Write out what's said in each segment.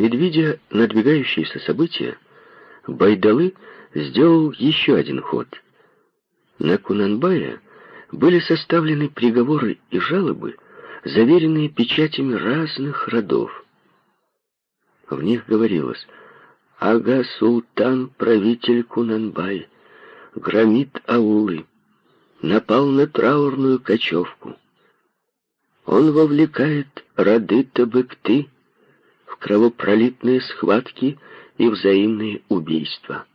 Предвидя надвигающиеся события, Байдалы сделал еще один ход. На Кунанбая были составлены приговоры и жалобы, заверенные печатями разных родов. В них говорилось «Ага-султан, правитель Кунанбай, громит аулы, напал на траурную кочевку. Он вовлекает роды Табыкты кровопролитные схватки и взаимные убийства».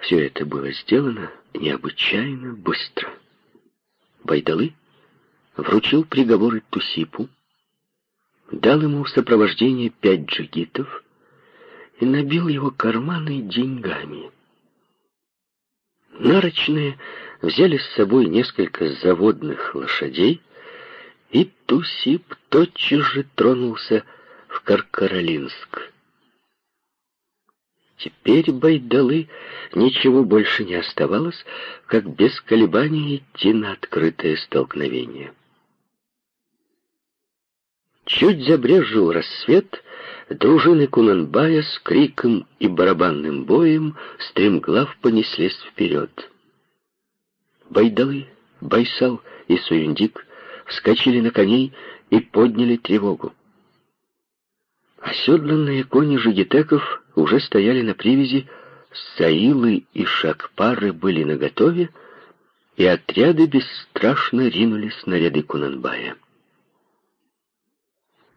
Все это было сделано необычайно быстро. Байдалы вручил приговоры Тусипу, дал ему в сопровождение пять джигитов и набил его карманы деньгами. Нарочные взяли с собой несколько заводных лошадей, и Тусип тотчас же тронулся в Каркаролинск. Теперь Байдалы ничего больше не оставалось, как без колебаний идти на открытое столкновение. Чуть забрежил рассвет, дружины Кунанбая с криком и барабанным боем стремглав понеслись вперед. Байдалы, Байсал и Суюндик вскочили на коней и подняли тревогу. Оседланные кони жигитеков уже стояли на привязи, Саилы и Шакпары были наготове, и отряды бесстрашно ринулись на ряды Кунанбая.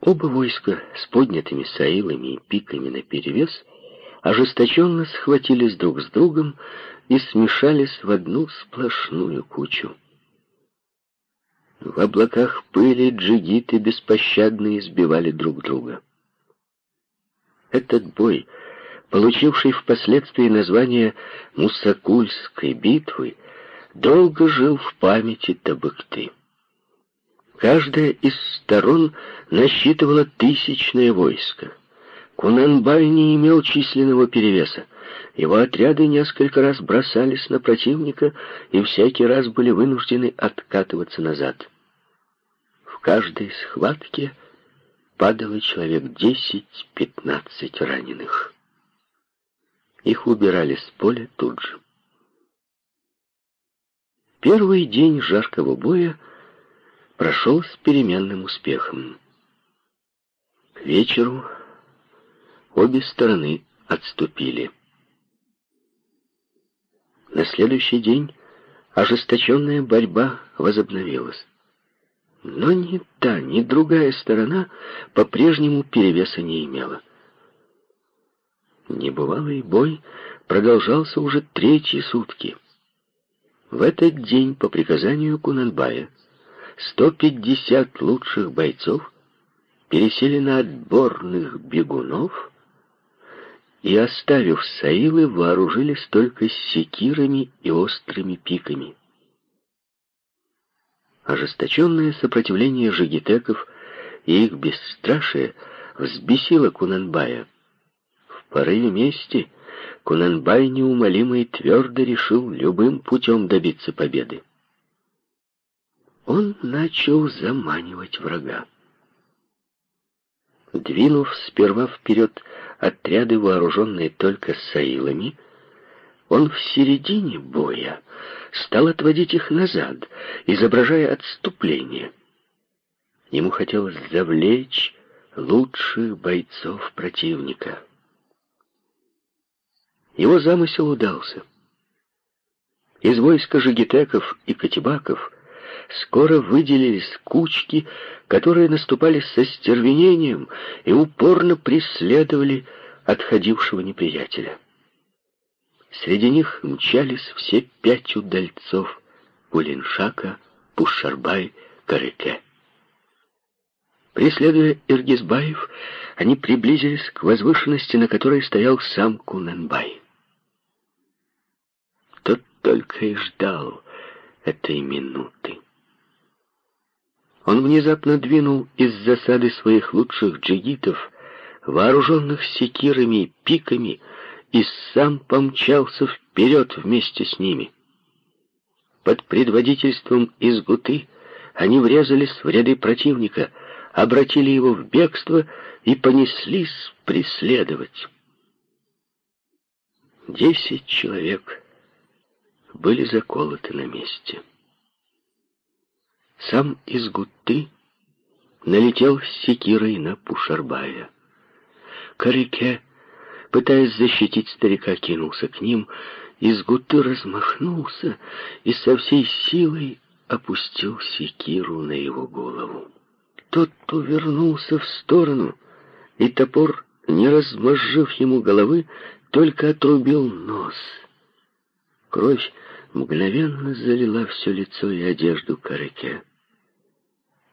Оба войска с поднятыми саилами и пиками наперевес ожесточенно схватились друг с другом и смешались в одну сплошную кучу. В облаках пыли джигиты беспощадно избивали друг друга. Этот бой, получивший впоследствии название Мусакульской битвы, долго жил в памяти Табыкты. Каждая из сторон насчитывала тысячное войско. Кунанбай не имел численного перевеса. Его отряды несколько раз бросались на противника и всякий раз были вынуждены откатываться назад. В каждой схватке падало человек 10-15 раненых. Их убирали с поля тут же. Первый день жаркого боя прошел с переменным успехом. К вечеру обе стороны отступили. На следующий день ожесточенная борьба возобновилась. Но ни та, ни другая сторона по-прежнему перевеса не имела. Небывалый бой продолжался уже третьи сутки. В этот день, по приказанию Кунанбая, 150 лучших бойцов пересели на отборных бегунов и, оставив саилы, вооружились только секирами и острыми пиками. Ожесточенное сопротивление жигитеков и их бесстрашие взбесило Кунанбая. В порыве мести Кунанбай неумолимо и твердо решил любым путем добиться победы. Он начал заманивать врага. Двинув сперва вперед отряды, вооруженные только саилами, он в середине боя стал отводить их назад, изображая отступление. Ему хотелось завлечь лучших бойцов противника. Его замысел удался. Из войска жигитеков и катибаков скоро выделились кучки, которые наступали со стервенением и упорно преследовали отходившего неприятеля. Среди них мчались все пять удальцов Гулиншака, Пушарбай, Карыке. Преследуя Иргизбаев, они приблизились к возвышенности, на которой стоял сам Кунанбай. Тот только и ждал этой минуты. Он внезапно двинул из засады своих лучших джигитов, вооруженных секирами и пиками, и сам помчался вперед вместе с ними. Под предводительством Изгуты они врезались в ряды противника, обратили его в бегство и понеслись преследовать. Десять человек были заколоты на месте. Сам из Гутты налетел с секирой на Пушарбая. Карике, пытаясь защитить старика, кинулся к ним, из Гутты размахнулся и со всей силой опустил секиру на его голову. Тот повернулся в сторону, и топор, не размозжив ему головы, только отрубил нос. Кровь мгновенно залила все лицо и одежду Кареке.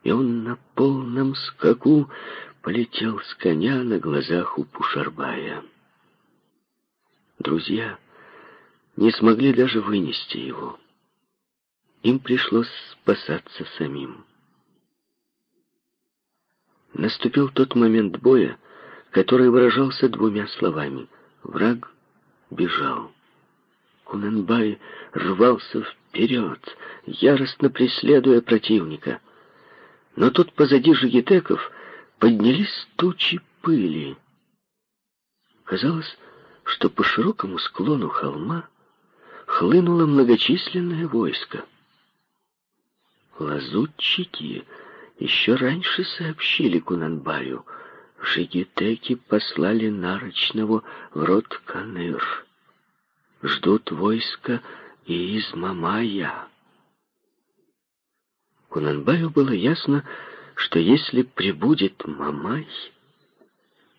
И он на полном скаку полетел с коня на глазах у Пушарбая. Друзья не смогли даже вынести его. Им пришлось спасаться самим. Наступил тот момент боя, который выражался двумя словами. Враг бежал. Кунанбай рвался вперед, яростно преследуя противника. Но тут позади жигитеков поднялись тучи пыли. Казалось, что по широкому склону холма хлынуло многочисленное войско. Лазутчики еще раньше сообщили Кунанбаю, жигитеки послали Нарочного в рот Каныр. Ждут войска и из Мамая. Кунанбаю было ясно, что если прибудет Мамай,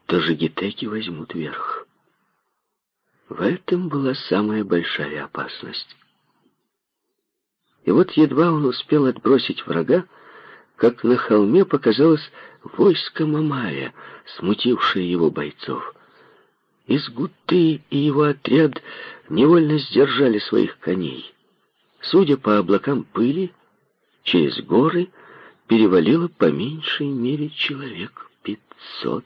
то жигитеки возьмут верх. В этом была самая большая опасность. И вот едва он успел отбросить врага, как на холме показалось войско Мамая, смутившее его бойцов. Из Гуты и его отряд невольно сдержали своих коней. Судя по облакам пыли, через горы перевалило по меньшей мере человек пятьсот.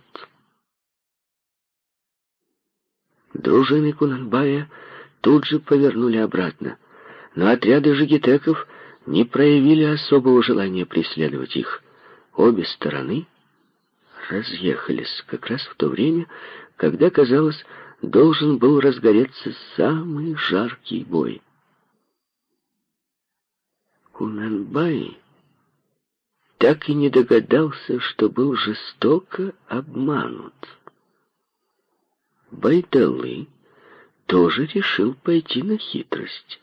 Дружины Кунанбая тут же повернули обратно, но отряды жигитеков не проявили особого желания преследовать их. Обе стороны разъехались как раз в то время, когда, казалось, должен был разгореться самый жаркий бой. Кунанбай так и не догадался, что был жестоко обманут. Байдалы тоже решил пойти на хитрость.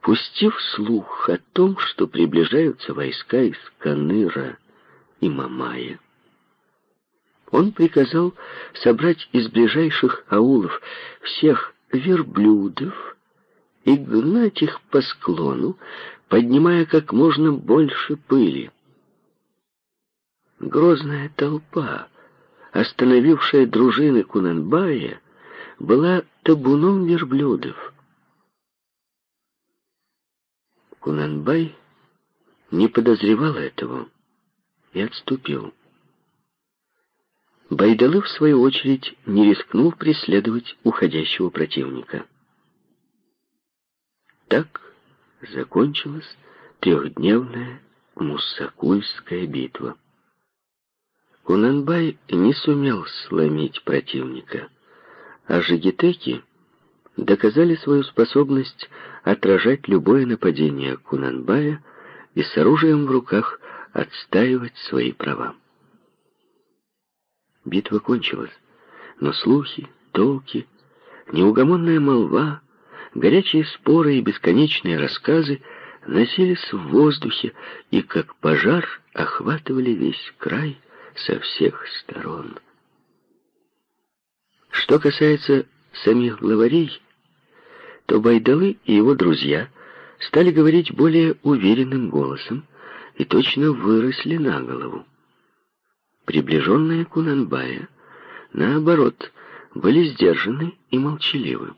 Пустив слух о том, что приближаются войска из Каныра и Мамая, он приказал собрать из ближайших аулов всех верблюдов и гнать их по склону, поднимая как можно больше пыли. Грозная толпа, остановившая дружины Кунанбая, была табуном верблюдов. Кунанбай не подозревал этого и отступил. Байдалы, в свою очередь, не рискнул преследовать уходящего противника. Так закончилась трехдневная Муссакульская битва. Кунанбай не сумел сломить противника, а жигитеки доказали свою способность отражать любое нападение Кунанбая и с оружием в руках отстаивать свои права. Битва кончилась, но слухи, толки, неугомонная молва, горячие споры и бесконечные рассказы носились в воздухе и, как пожар, охватывали весь край со всех сторон. Что касается самих главарей, то Байдалы и его друзья стали говорить более уверенным голосом и точно выросли на голову. Приближенные Кунанбая, наоборот, были сдержаны и молчаливы.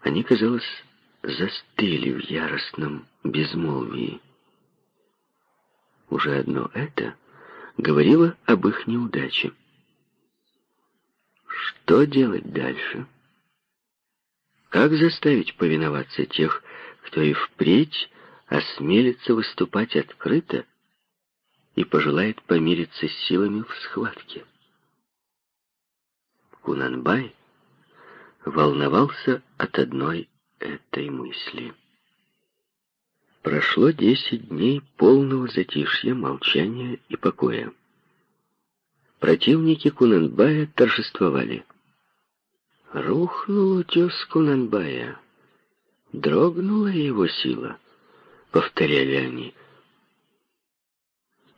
Они, казалось, застыли в яростном безмолвии. Уже одно это говорило об их неудаче. Что делать дальше? Как заставить повиноваться тех, кто и впредь осмелится выступать открыто и пожелает помириться с силами в схватке. Кунанбай волновался от одной этой мысли. Прошло десять дней полного затишья, молчания и покоя. Противники Кунанбая торжествовали. Рухнул утес Кунанбая. Дрогнула его сила, повторяли они.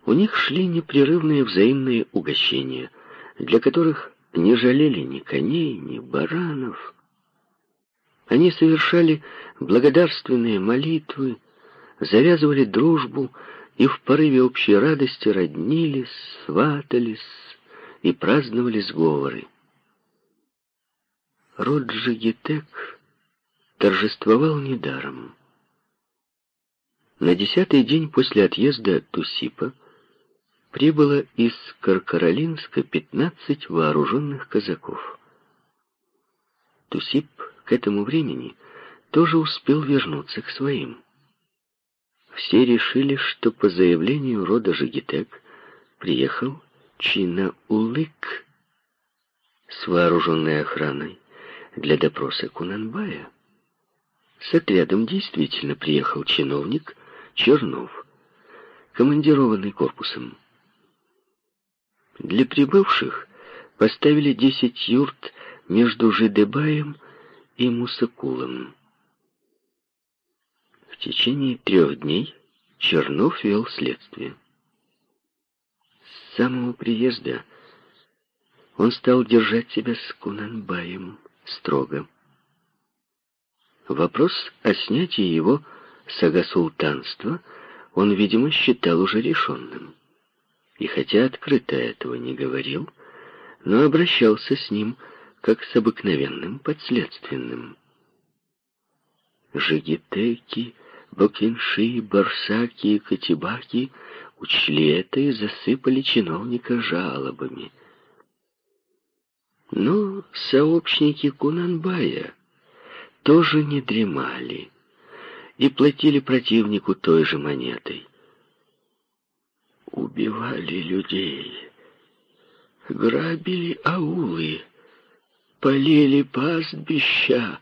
У них шли непрерывные взаимные угощения, для которых не жалели ни коней, ни баранов. Они совершали благодарственные молитвы, завязывали дружбу и в порыве общей радости роднились, сватались и праздновали сговоры. Род Жигитек торжествовал недаром. На десятый день после отъезда Тусипа прибыло из Каркаролинска пятнадцать вооруженных казаков. Тусип к этому времени тоже успел вернуться к своим. Все решили, что по заявлению рода Жигитек приехал Чина-Улык с вооруженной охраной для допроса Кунанбая. С отрядом действительно приехал чиновник Чернов, командированный корпусом. Для прибывших поставили десять юрт между Жидебаем и Мусакулом. В течение трех дней Чернов вел следствие. С самого приезда он стал держать себя с Кунанбаем строго. Вопрос о снятии его сагасултанства он, видимо, считал уже решенным. И хотя открыто этого не говорил, но обращался с ним как с обыкновенным подследственным. Жигитеки, Бокинши, Барсаки и Катибаки учли это и засыпали чиновника жалобами. Но сообщники Кунанбая тоже не дремали и платили противнику той же монетой. Убивали людей, грабили аулы, полили пастбища,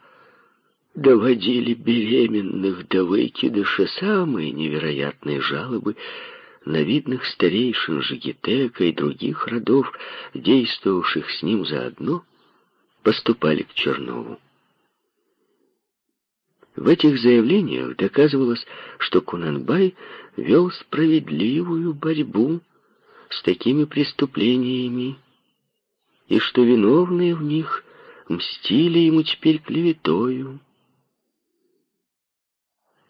доводили беременных до выкидыша самые невероятные жалобы на видных старейшин Жигитека и других родов, действовавших с ним заодно, поступали к Чернову. В этих заявлениях доказывалось, что Кунанбай вел справедливую борьбу с такими преступлениями, и что виновные в них мстили ему теперь клеветою.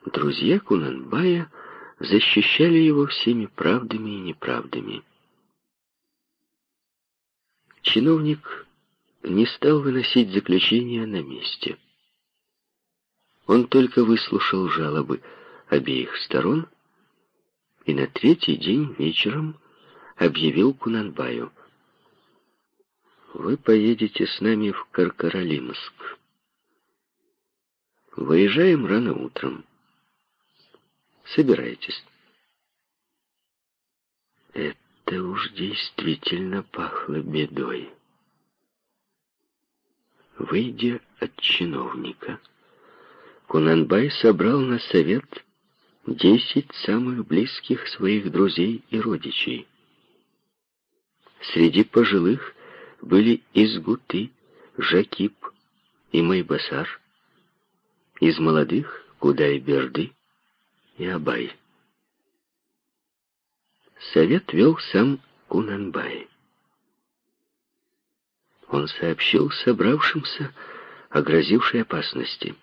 Друзья Кунанбая защищали его всеми правдами и неправдами. Чиновник не стал выносить заключение на месте. Он только выслушал жалобы обеих сторон и на третий день вечером объявил Кунанбаю. «Вы поедете с нами в Каркаралимск. Выезжаем рано утром. Собирайтесь». Это уж действительно пахло бедой. Выйдя от чиновника, Кунанбай собрал на совет десять самых близких своих друзей и родичей. Среди пожилых были Изгуты, Жакип и Майбасар. Из молодых — Кудай-Берды и Абай. Совет вел сам Кунанбай. Он сообщил собравшимся о грозившей опасности.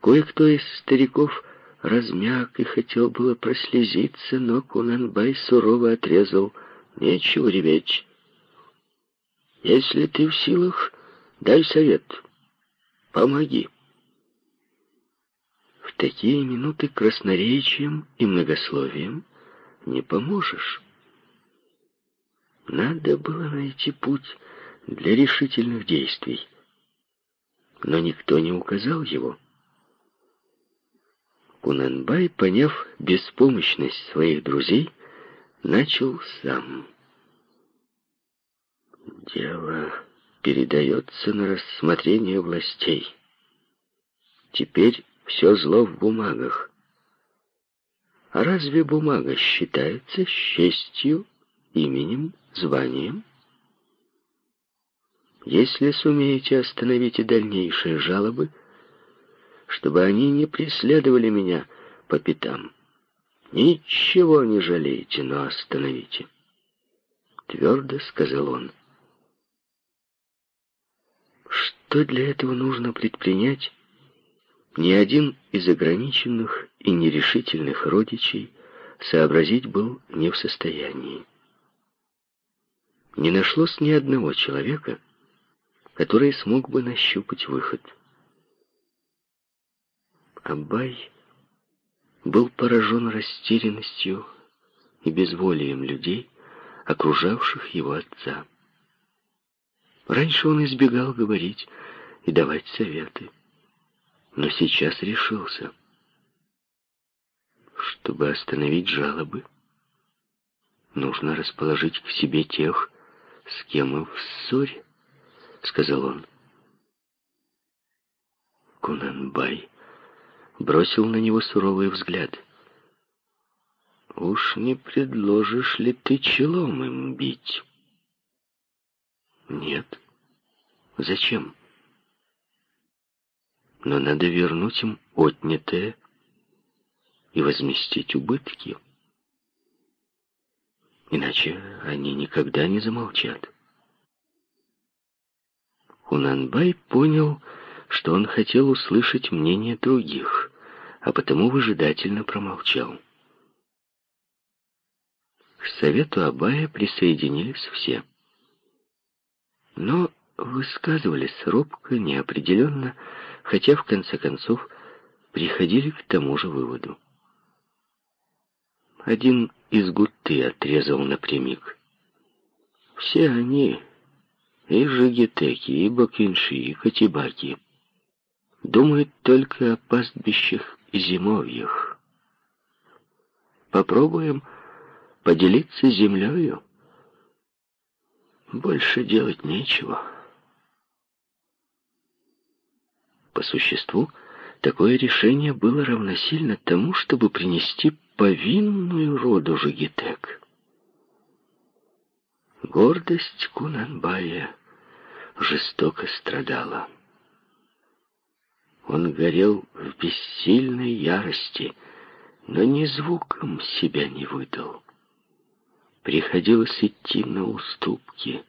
Кое-кто из стариков размяк и хотел было прослезиться, но Кунанбай сурово отрезал «Нечего реветь. Если ты в силах, дай совет, помоги». В такие минуты красноречием и многословием не поможешь. Надо было найти путь для решительных действий, но никто не указал его. Кунанбай, поняв беспомощность своих друзей, начал сам. Дело передается на рассмотрение властей. Теперь все зло в бумагах. А разве бумага считается честью, именем, званием? Если сумеете, остановите дальнейшие жалобы, чтобы они не преследовали меня по пятам. Ничего не жалейте, но остановите. Твердо сказал он. Что для этого нужно предпринять, ни один из ограниченных и нерешительных родичей сообразить был не в состоянии. Не нашлось ни одного человека, который смог бы нащупать выход. Абай был поражен растерянностью и безволием людей, окружавших его отца. Раньше он избегал говорить и давать советы, но сейчас решился. Чтобы остановить жалобы, нужно расположить к себе тех, с кем мы в ссоре, сказал он. Кунанбай бросил на него суровый взгляд. «Уж не предложишь ли ты челом им бить?» «Нет. Зачем?» «Но надо вернуть им отнятое и возместить убытки. Иначе они никогда не замолчат». Кунанбай понял, что он хотел услышать мнение других, а потому выжидательно промолчал. К совету Абая присоединились все. Но высказывались робко, неопределенно, хотя в конце концов приходили к тому же выводу. Один из гуты отрезал напрямик. Все они, и жигитеки, и бакинши, и катибаки, думают только о пастбищах и зимовьях. Попробуем поделиться землею. Больше делать нечего. По существу, такое решение было равносильно тому, чтобы принести повинную роду Жигитек. Гордость Кунанбая жестоко страдала. Он горел в бессильной ярости, но ни звуком себя не выдал. Приходилось идти на уступки.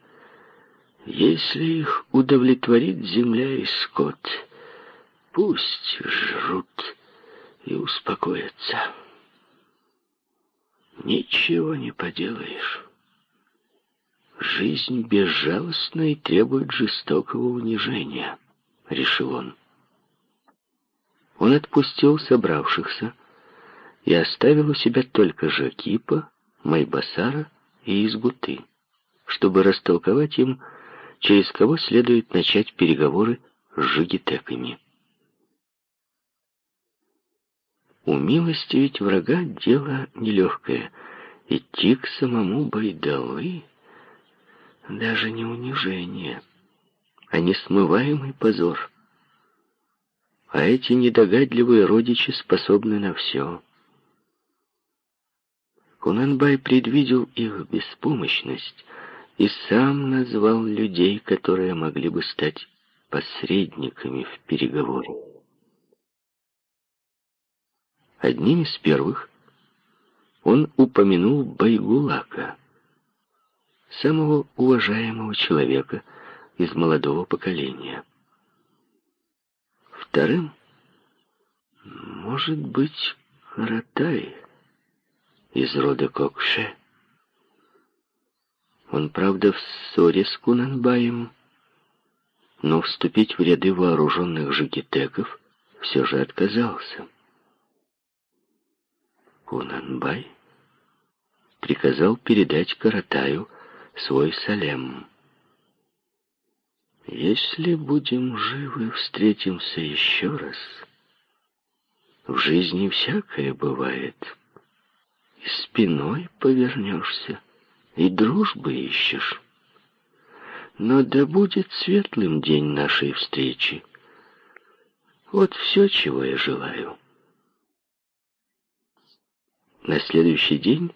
Если их удовлетворит земля и скот, пусть жрут и успокоятся. Ничего не поделаешь. Жизнь безжалостна и требует жестокого унижения, решил он. Он отпустил собравшихся и оставил у себя только Жакипа, Майбасара и Изгуты, чтобы растолковать им, через кого следует начать переговоры с жигитеками. Умилостивить врага — дело нелегкое. Идти к самому Байдалы — даже не унижение, а несмываемый позор — а эти недогадливые родичи способны на все. Кунанбай предвидел их беспомощность и сам назвал людей, которые могли бы стать посредниками в переговоре. Одним из первых он упомянул Байгулака, самого уважаемого человека из молодого поколения. Вторым может быть Каратай из рода Кокше. Он, правда, в ссоре с Кунанбаем, но вступить в ряды вооруженных жигитеков все же отказался. Кунанбай приказал передать Каратаю свой салем. Если будем живы, встретимся еще раз. В жизни всякое бывает. и спиной повернешься, и дружбы ищешь. Но да будет светлым день нашей встречи. Вот все, чего я желаю. На следующий день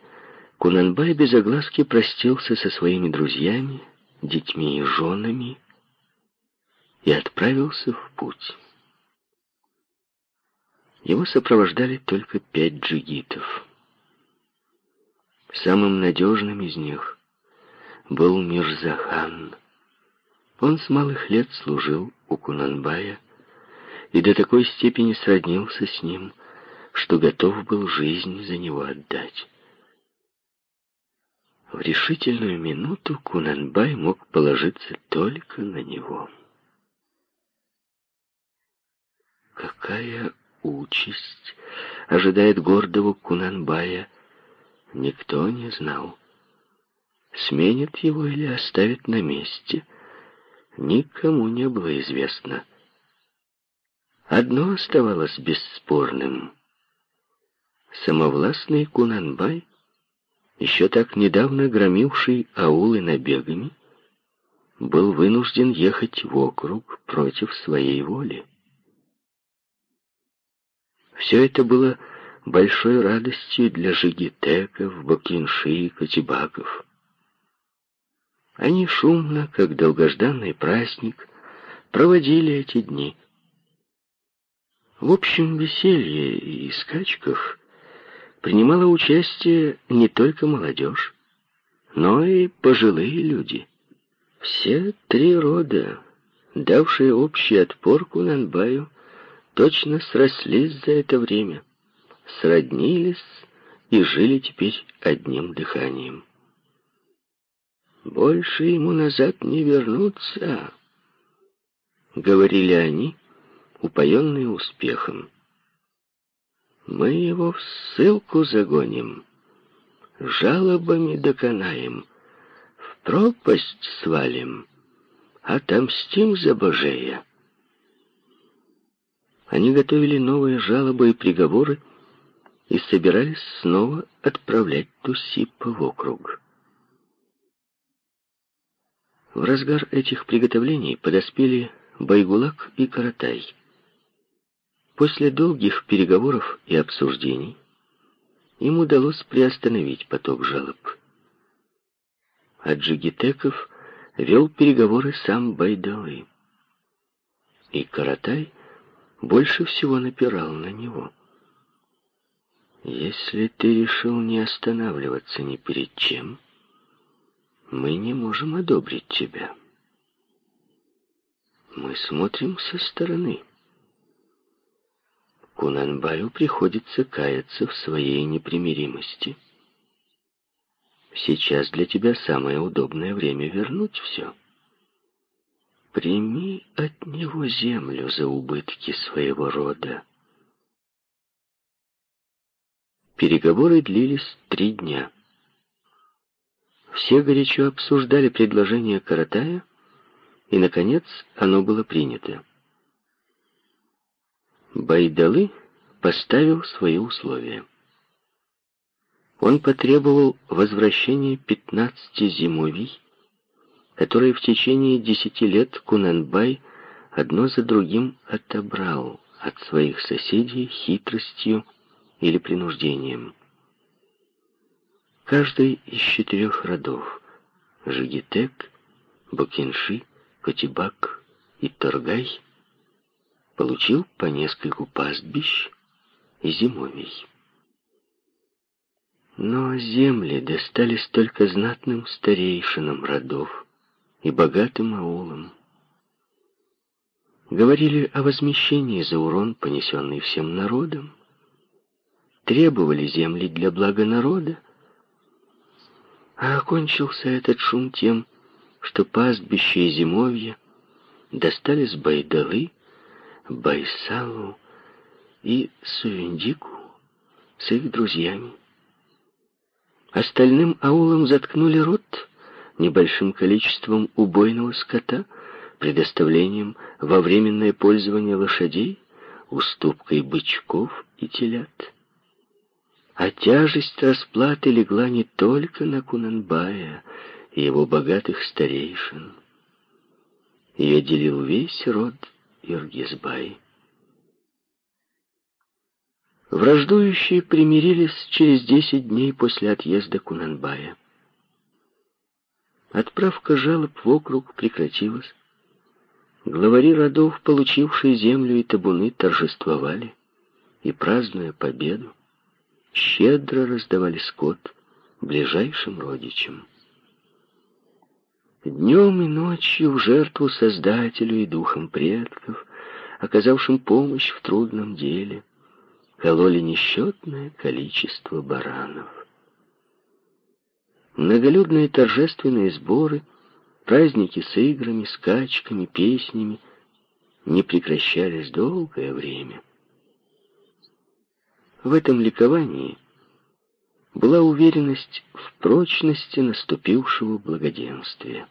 Кунанбай без огласки простился со своими друзьями, детьми и женами и отправился в путь. Его сопровождали только пять джигитов. Самым надежным из них был Мирзахан. Он с малых лет служил у Кунанбая и до такой степени сроднился с ним, что готов был жизнь за него отдать. В решительную минуту Кунанбай мог положиться только на него. Какая участь ожидает гордого Кунанбая никто не знал. Сменит его или оставит на месте, никому не было известно. Одно оставалось бесспорным. Самовластный Кунанбай, еще так недавно громивший аулы набегами, был вынужден ехать в округ против своей воли. Все это было большой радостью для жигитеков, бакинши и катибаков. Они шумно, как долгожданный праздник, проводили эти дни. В общем веселье и скачках принимала участие не только молодежь, но и пожилые люди. Все три рода, давшие общий отпор Кунанбаю, точно срослись за это время сроднились и жили теперь одним дыханием. «Больше ему назад не вернуться», — говорили они, упоенные успехом. «Мы его в ссылку загоним, жалобами доконаем, в пропасть свалим, отомстим за Божея». Они готовили новые жалобы и приговоры, и собирались снова отправлять Тусипа в округ. В разгар этих приготовлений подоспели Байгулак и Каратай. После долгих переговоров и обсуждений им удалось приостановить поток жалоб. А Джигитеков вел переговоры сам Байдалы. И Каратай больше всего напирал на него. Если ты решил не останавливаться ни перед чем, мы не можем одобрить тебя. Мы смотрим со стороны. Кунанбаю приходится каяться в своей непримиримости. Сейчас для тебя самое удобное время вернуть все. Прими от него землю за убытки своего рода. Переговоры длились три дня. Все горячо обсуждали предложение Каратая, и, наконец, оно было принято. Байдалы поставил свои условия. Он потребовал возвращения пятнадцати зимовий, которые в течение десяти лет Кунанбай одно за другим отобрал от своих соседей хитростью или принуждением. Каждый из четырех родов — Жигитек, Бакинши, Котибак и Торгай — получил по нескольку пастбищ и зимовий. Но земли достались только знатным старейшинам родов и богатым аулам. Говорили о возмещении за урон, понесенный всем народом, требовали земли для блага народа. А окончился этот шум тем, что пастбища и зимовья достались Байдалы, Байсалу и Сувендику с их друзьями. Остальным аулам заткнули рот небольшим количеством убойного скота, предоставлением во временное пользование лошадей, уступкой бычков и телят. А тяжесть расплаты легла не только на Кунанбая и его богатых старейшин. Ее делил весь род Иргизбай. Враждующие примирились через десять дней после отъезда Кунанбая. Отправка жалоб в округ прекратилась. Главари родов, получившие землю и табуны, торжествовали и, празднуя победу, щедро раздавали скот ближайшим родичам. Днем и ночью в жертву Создателю и духам предков, оказавшим помощь в трудном деле, кололи несчетное количество баранов. Многолюдные торжественные сборы, праздники с играми, скачками, песнями не прекращались долгое время. В этом ликовании была уверенность в прочности наступившего благоденствия.